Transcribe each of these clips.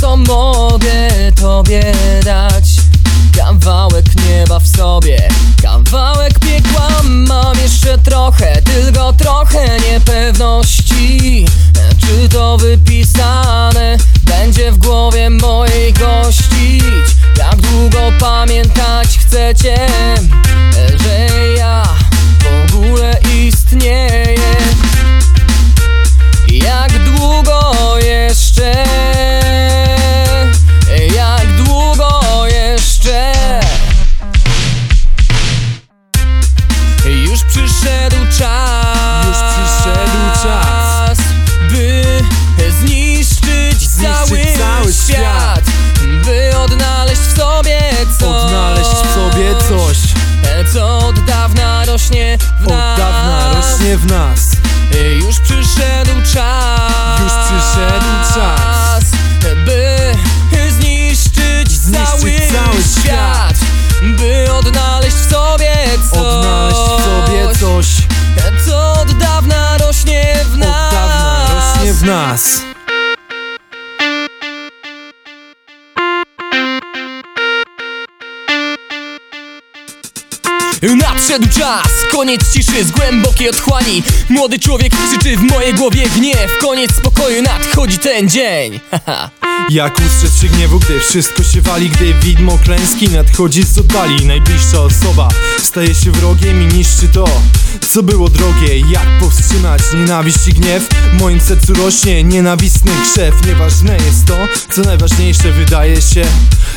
co mogę tobie dać. Kawałek nieba w sobie Kawałek piekła Mam jeszcze trochę, tylko trochę niepewności. Czy to wypisane będzie w głowie mojej gościć Jak długo pamiętać chcecie przyszedł nas. Nadszedł czas, koniec ciszy z głębokiej otchłani. Młody człowiek krzyczy w mojej głowie gniew Koniec spokoju, nadchodzi ten dzień. Haha. Jak ustrzec się gniewu, gdy wszystko się wali Gdy widmo klęski nadchodzi z oddali Najbliższa osoba staje się wrogiem i niszczy to Co było drogie, jak powstrzymać nienawiść i gniew. W moim sercu rośnie nienawistny krzew. Nieważne jest to, co najważniejsze wydaje się.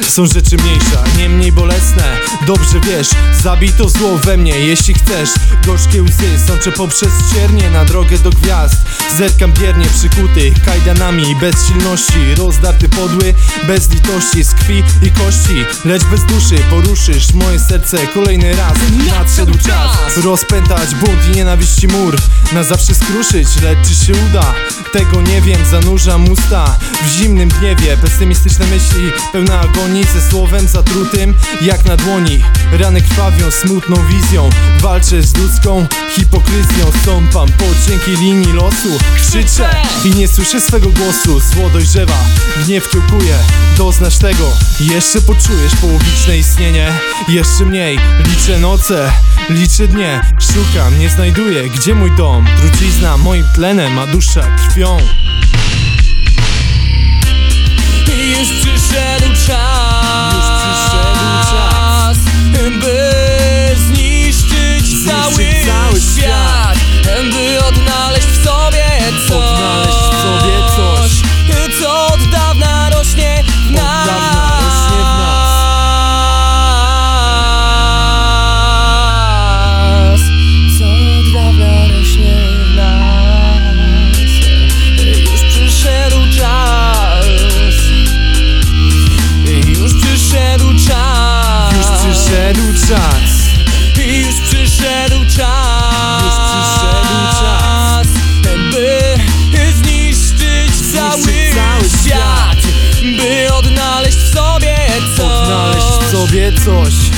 Są rzeczy mniejsze, nie mniej bolesne. Dobrze wiesz, zabij to zło we mnie Jeśli chcesz, gorzkie łzy Sączę poprzez ciernie na drogę do gwiazd. Zerkam biernie przykuty kajdanami bezsilności. Rozdarty podły, bez litości Z krwi i kości, lecz bez duszy Poruszysz moje serce kolejny raz. Nadszedł czas rozpętać bunt i nienawiści mur Na zawsze skruszyć, lecz czy się uda? Tego nie wiem, zanurzam usta. W zimnym gniewie, pesymistyczne myśli Pełna agonii ze słowem zatrutym Jak na dłoni, rany krwawią smutną wizją. Walczę z ludzką hipokryzją. Stąpam po cienkiej linii losu. Krzyczę i nie słyszę swego głosu. Zło dojrzewa, gniew kiełkuje. Doznasz tego, jeszcze poczujesz połowiczne istnienie. Jeszcze mniej, liczę noce, liczę dnie Szukam, nie znajduję, gdzie mój dom? Trucizna moim tlenem, a dusza krwią Już przyszedł czas coś